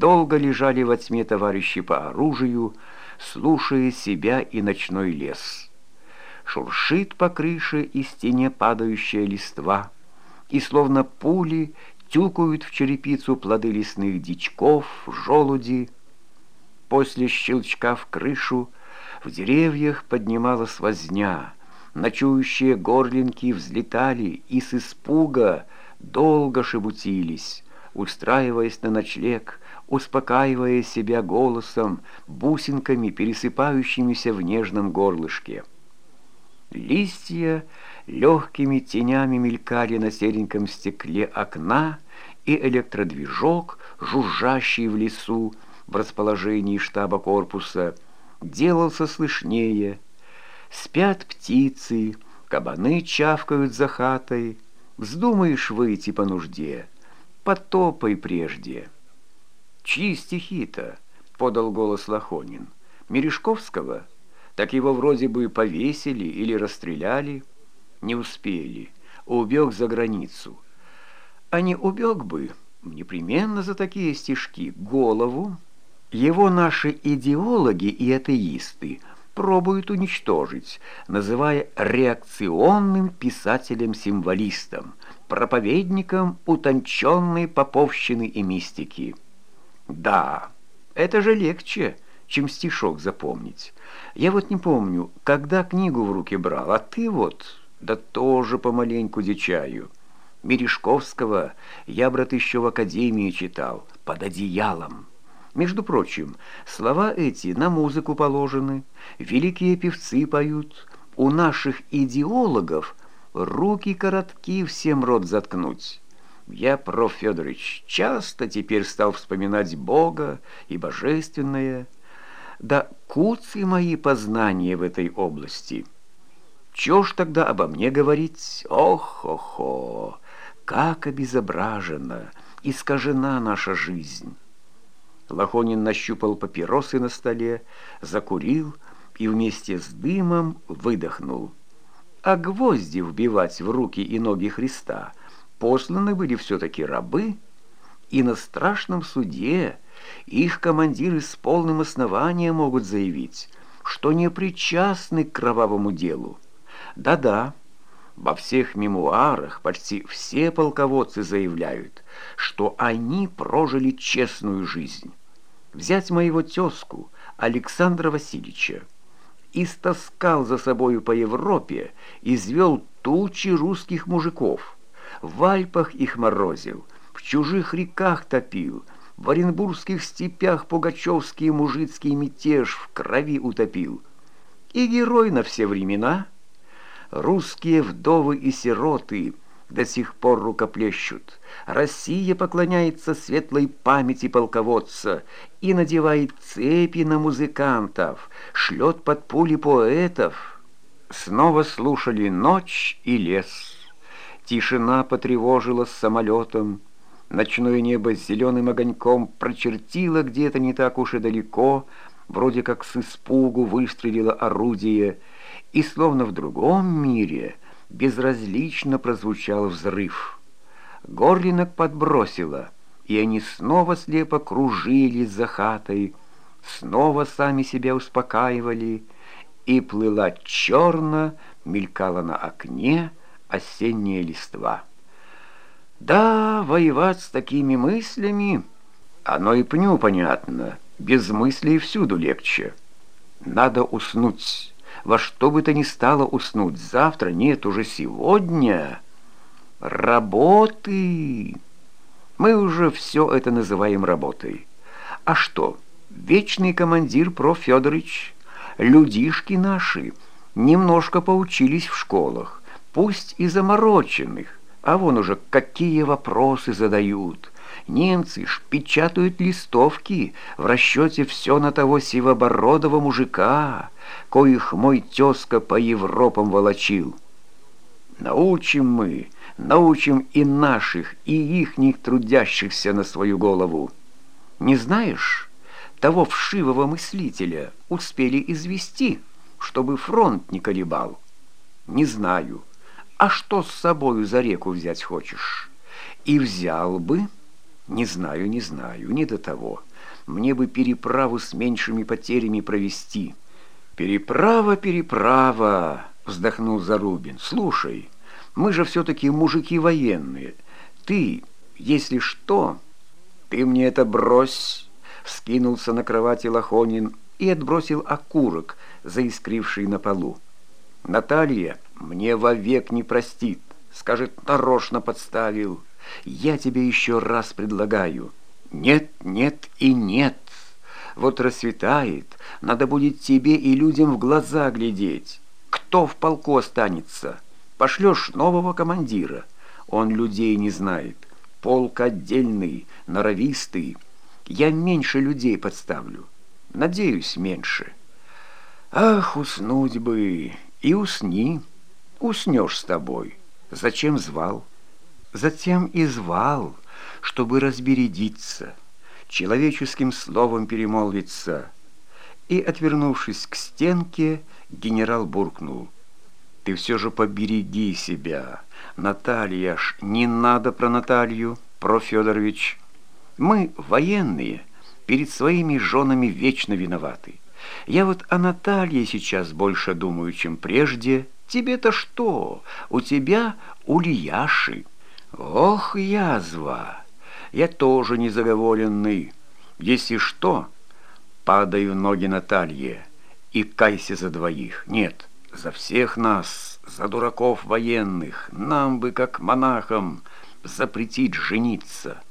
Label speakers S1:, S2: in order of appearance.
S1: Долго лежали во тьме товарищи по оружию, слушая себя и ночной лес. Шуршит по крыше и стене падающая листва, и словно пули тюкают в черепицу плоды лесных дичков, желуди. После щелчка в крышу в деревьях поднималась возня, ночующие горлинки взлетали и с испуга долго шебутились, устраиваясь на ночлег, успокаивая себя голосом, бусинками, пересыпающимися в нежном горлышке. Листья легкими тенями мелькали на сереньком стекле окна, и электродвижок, жужжащий в лесу в расположении штаба корпуса, делался слышнее. Спят птицы, кабаны чавкают за хатой. Вздумаешь выйти по нужде, потопай прежде». «Чьи стихи-то?» — подал голос Лохонин. «Мережковского? Так его вроде бы повесили или расстреляли. Не успели. Убег за границу. А не убег бы, непременно за такие стишки, голову. Его наши идеологи и атеисты пробуют уничтожить, называя реакционным писателем-символистом, проповедником утонченной поповщины и мистики». Да, это же легче, чем стишок запомнить. Я вот не помню, когда книгу в руки брал, а ты вот, да тоже помаленьку дичаю. Мережковского я, брат, еще в академии читал, под одеялом. Между прочим, слова эти на музыку положены, великие певцы поют. У наших идеологов руки коротки всем рот заткнуть». Я, проф. Федорович, часто теперь стал вспоминать Бога и Божественное, да куцы мои познания в этой области. Чё ж тогда обо мне говорить? Ох-хо-хо, как обезображена, искажена наша жизнь. Лохонин нащупал папиросы на столе, закурил и вместе с дымом выдохнул. А гвозди вбивать в руки и ноги Христа — посланы были все-таки рабы, и на страшном суде их командиры с полным основанием могут заявить, что не причастны к кровавому делу. Да-да, во всех мемуарах почти все полководцы заявляют, что они прожили честную жизнь. Взять моего тезку Александра Васильевича. Истаскал за собою по Европе, извел тучи русских мужиков – в Альпах их морозил, в чужих реках топил, в оренбургских степях пугачевский мужицкий мятеж в крови утопил. И герой на все времена. Русские вдовы и сироты до сих пор рукоплещут. Россия поклоняется светлой памяти полководца и надевает цепи на музыкантов, шлет под пули поэтов. Снова слушали ночь и лес. Тишина потревожила с самолетом. Ночное небо с зеленым огоньком прочертило где-то не так уж и далеко, вроде как с испугу выстрелило орудие, и словно в другом мире безразлично прозвучал взрыв. Горлинок подбросило, и они снова слепо кружились за хатой, снова сами себя успокаивали, и плыла черно, мелькала на окне, осенняя листва. Да, воевать с такими мыслями, оно и пню понятно, без мыслей всюду легче. Надо уснуть, во что бы то ни стало уснуть, завтра, нет, уже сегодня. Работы! Мы уже все это называем работой. А что, вечный командир проф. Федорович, людишки наши немножко поучились в школах, пусть и замороченных, а вон уже какие вопросы задают. Немцы ж печатают листовки в расчете все на того сивобородого мужика, коих мой тезка по Европам волочил. Научим мы, научим и наших, и ихних трудящихся на свою голову. Не знаешь, того вшивого мыслителя успели извести, чтобы фронт не колебал? Не знаю. А что с собою за реку взять хочешь? И взял бы, Не знаю, не знаю, не до того. Мне бы переправу с меньшими потерями провести. Переправа, переправа, вздохнул Зарубин. Слушай, мы же все-таки мужики военные. Ты, если что, ты мне это брось, вскинулся на кровати Лохонин и отбросил окурок, заискривший на полу. Наталья мне вовек не простит, скажет, нарочно подставил. Я тебе еще раз предлагаю. Нет, нет и нет. Вот рассветает, надо будет тебе и людям в глаза глядеть. Кто в полку останется? Пошлешь нового командира. Он людей не знает. Полк отдельный, норовистый. Я меньше людей подставлю. Надеюсь, меньше. Ах, уснуть бы, и усни. Уснешь с тобой. Зачем звал? Затем и звал, чтобы разбередиться, человеческим словом перемолвиться. И, отвернувшись к стенке, генерал буркнул. «Ты все же побереги себя, Наталья ж, не надо про Наталью, про Федорович. Мы, военные, перед своими женами вечно виноваты. Я вот о Наталье сейчас больше думаю, чем прежде. Тебе-то что? У тебя ульяши». «Ох, язва! Я тоже незаговоренный. Если что, падаю ноги Наталье и кайся за двоих. Нет, за всех нас, за дураков военных, нам бы, как монахам, запретить жениться».